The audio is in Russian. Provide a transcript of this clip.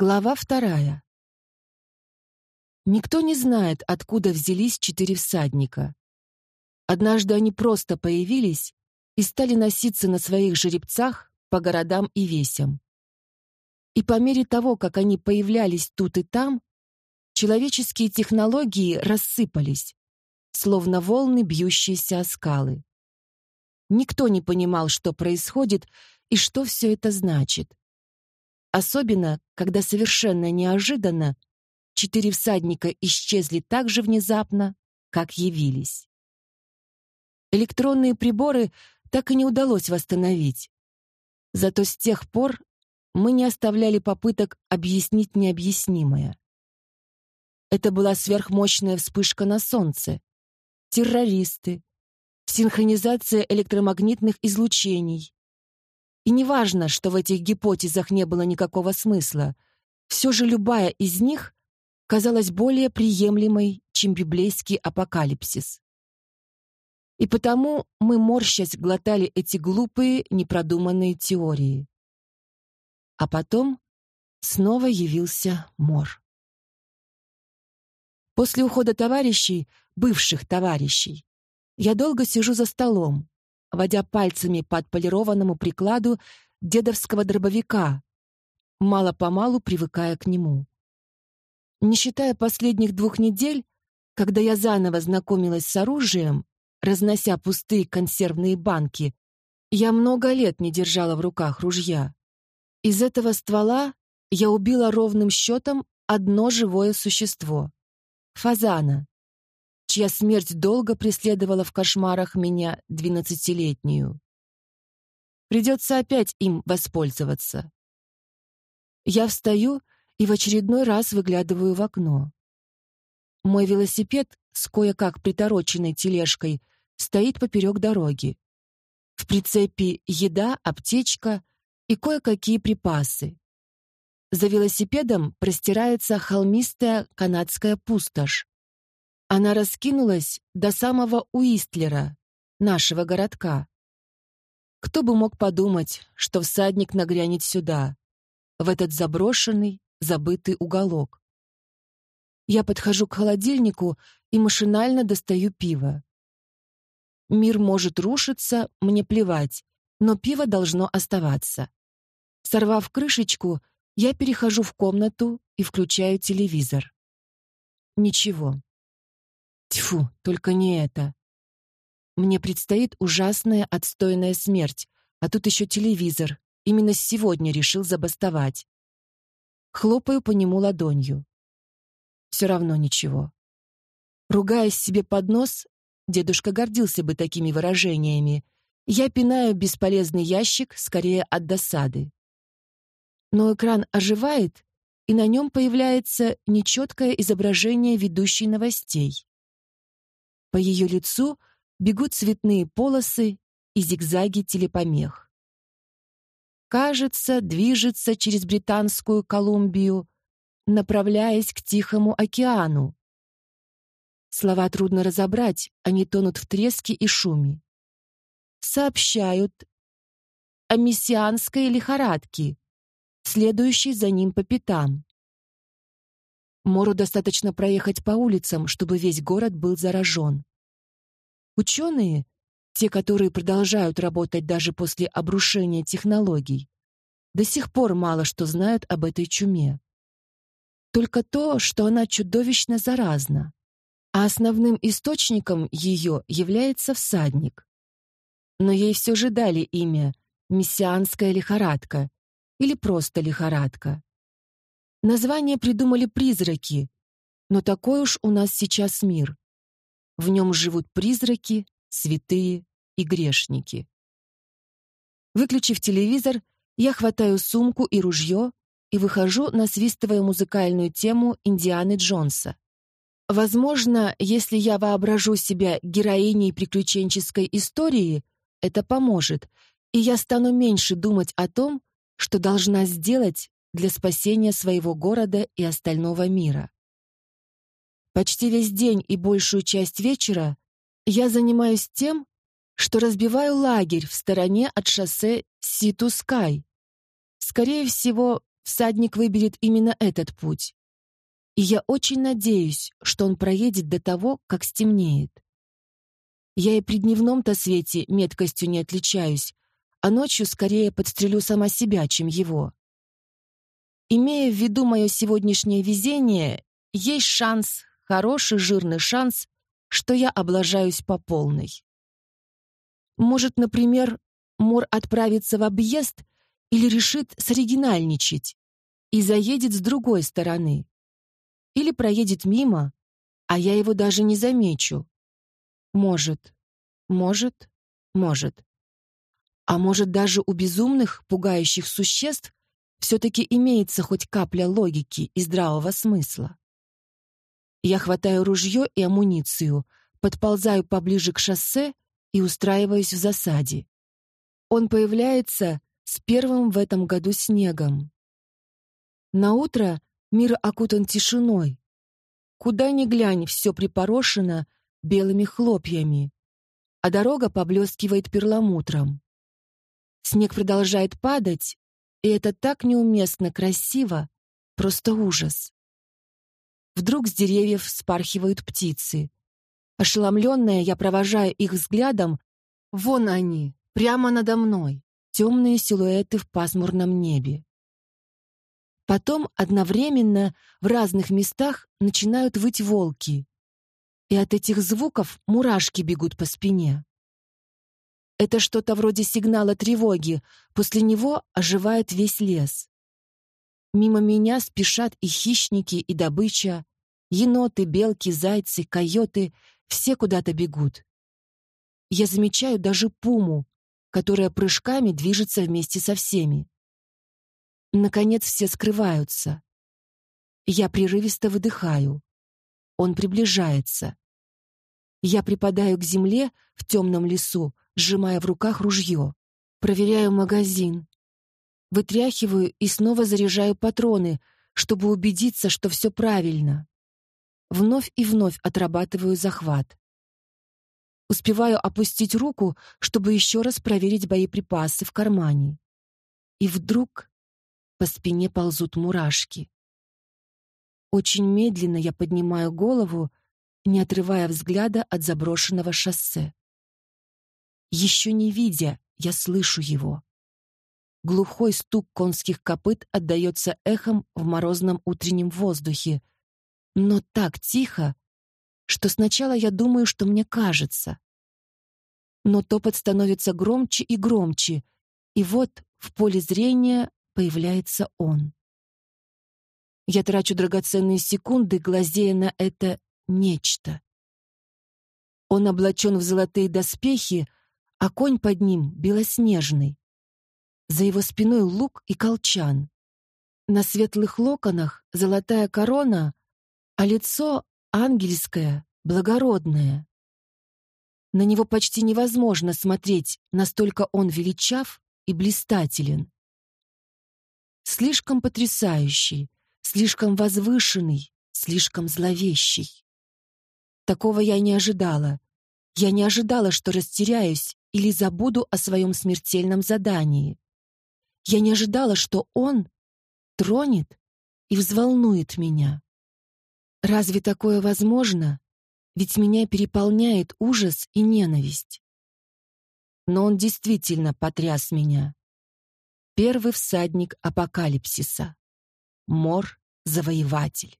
Глава вторая. Никто не знает, откуда взялись четыре всадника. Однажды они просто появились и стали носиться на своих жеребцах по городам и весям. И по мере того, как они появлялись тут и там, человеческие технологии рассыпались, словно волны, бьющиеся о скалы. Никто не понимал, что происходит и что все это значит. Особенно, когда совершенно неожиданно четыре всадника исчезли так же внезапно, как явились. Электронные приборы так и не удалось восстановить. Зато с тех пор мы не оставляли попыток объяснить необъяснимое. Это была сверхмощная вспышка на Солнце. Террористы, синхронизация электромагнитных излучений, и неважно, что в этих гипотезах не было никакого смысла, все же любая из них казалась более приемлемой, чем библейский апокалипсис. И потому мы, морщась, глотали эти глупые, непродуманные теории. А потом снова явился Мор. После ухода товарищей, бывших товарищей, я долго сижу за столом, водя пальцами по отполированному прикладу дедовского дробовика, мало-помалу привыкая к нему. Не считая последних двух недель, когда я заново знакомилась с оружием, разнося пустые консервные банки, я много лет не держала в руках ружья. Из этого ствола я убила ровным счетом одно живое существо — фазана чья смерть долго преследовала в кошмарах меня двенадцатилетнюю. Придется опять им воспользоваться. Я встаю и в очередной раз выглядываю в окно. Мой велосипед с кое-как притороченной тележкой стоит поперек дороги. В прицепе еда, аптечка и кое-какие припасы. За велосипедом простирается холмистая канадская пустошь. Она раскинулась до самого Уистлера, нашего городка. Кто бы мог подумать, что всадник нагрянет сюда, в этот заброшенный, забытый уголок. Я подхожу к холодильнику и машинально достаю пиво. Мир может рушиться, мне плевать, но пиво должно оставаться. Сорвав крышечку, я перехожу в комнату и включаю телевизор. Ничего. Тьфу, только не это. Мне предстоит ужасная отстойная смерть, а тут еще телевизор. Именно сегодня решил забастовать. Хлопаю по нему ладонью. Все равно ничего. Ругаясь себе под нос, дедушка гордился бы такими выражениями, я пинаю бесполезный ящик скорее от досады. Но экран оживает, и на нем появляется нечеткое изображение ведущей новостей. По ее лицу бегут цветные полосы и зигзаги телепомех. Кажется, движется через Британскую Колумбию, направляясь к Тихому океану. Слова трудно разобрать, они тонут в треске и шуме. Сообщают о мессианской лихорадке, следующей за ним по пятам. Мору достаточно проехать по улицам, чтобы весь город был заражен. Ученые, те, которые продолжают работать даже после обрушения технологий, до сих пор мало что знают об этой чуме. Только то, что она чудовищно заразна, а основным источником ее является всадник. Но ей все же дали имя «мессианская лихорадка» или просто лихорадка. Название придумали призраки, но такой уж у нас сейчас мир. В нем живут призраки, святые и грешники. Выключив телевизор, я хватаю сумку и ружье и выхожу, насвистывая музыкальную тему Индианы Джонса. Возможно, если я воображу себя героиней приключенческой истории, это поможет, и я стану меньше думать о том, что должна сделать для спасения своего города и остального мира. Почти весь день и большую часть вечера я занимаюсь тем, что разбиваю лагерь в стороне от шоссе Ситускай. Скорее всего, всадник выберет именно этот путь. И я очень надеюсь, что он проедет до того, как стемнеет. Я и при дневном-то свете меткостью не отличаюсь, а ночью скорее подстрелю сама себя, чем его. Имея в виду мое сегодняшнее везение, есть шанс, хороший жирный шанс, что я облажаюсь по полной. Может, например, Мор отправится в объезд или решит соригинальничать и заедет с другой стороны. Или проедет мимо, а я его даже не замечу. Может, может, может. А может, даже у безумных, пугающих существ все-таки имеется хоть капля логики и здравого смысла. Я хватаю ружье и амуницию, подползаю поближе к шоссе и устраиваюсь в засаде. Он появляется с первым в этом году снегом. На утро мир окутан тишиной. Куда ни глянь, все припорошено белыми хлопьями, а дорога поблескивает перламутром. Снег продолжает падать, и это так неуместно красиво, просто ужас. Вдруг с деревьев спархивают птицы. Ошеломленная, я провожаю их взглядом. Вон они, Прямо надо мной темные силуэты в пасмурном небе. Потом одновременно в разных местах начинают выть волки, и от этих звуков мурашки бегут по спине. Это что-то вроде сигнала тревоги, после него оживает весь лес. Мимо меня спешат и хищники, и добыча, еноты, белки, зайцы, койоты — все куда-то бегут. Я замечаю даже пуму, которая прыжками движется вместе со всеми. Наконец все скрываются. Я прерывисто выдыхаю. Он приближается. Я припадаю к земле в темном лесу, сжимая в руках ружье. Проверяю магазин. Вытряхиваю и снова заряжаю патроны, чтобы убедиться, что все правильно. Вновь и вновь отрабатываю захват. Успеваю опустить руку, чтобы еще раз проверить боеприпасы в кармане. И вдруг по спине ползут мурашки. Очень медленно я поднимаю голову, не отрывая взгляда от заброшенного шоссе. Еще не видя, я слышу его. Глухой стук конских копыт отдается эхом в морозном утреннем воздухе, но так тихо, что сначала я думаю, что мне кажется. Но топот становится громче и громче, и вот в поле зрения появляется он. Я трачу драгоценные секунды, глазея на это нечто. Он облачен в золотые доспехи, а конь под ним белоснежный. За его спиной лук и колчан. На светлых локонах золотая корона, а лицо ангельское, благородное. На него почти невозможно смотреть, настолько он величав и блистателен. Слишком потрясающий, слишком возвышенный, слишком зловещий. Такого я не ожидала. Я не ожидала, что растеряюсь или забуду о своем смертельном задании. Я не ожидала, что он тронет и взволнует меня. Разве такое возможно? Ведь меня переполняет ужас и ненависть. Но он действительно потряс меня. Первый всадник апокалипсиса. Мор-завоеватель.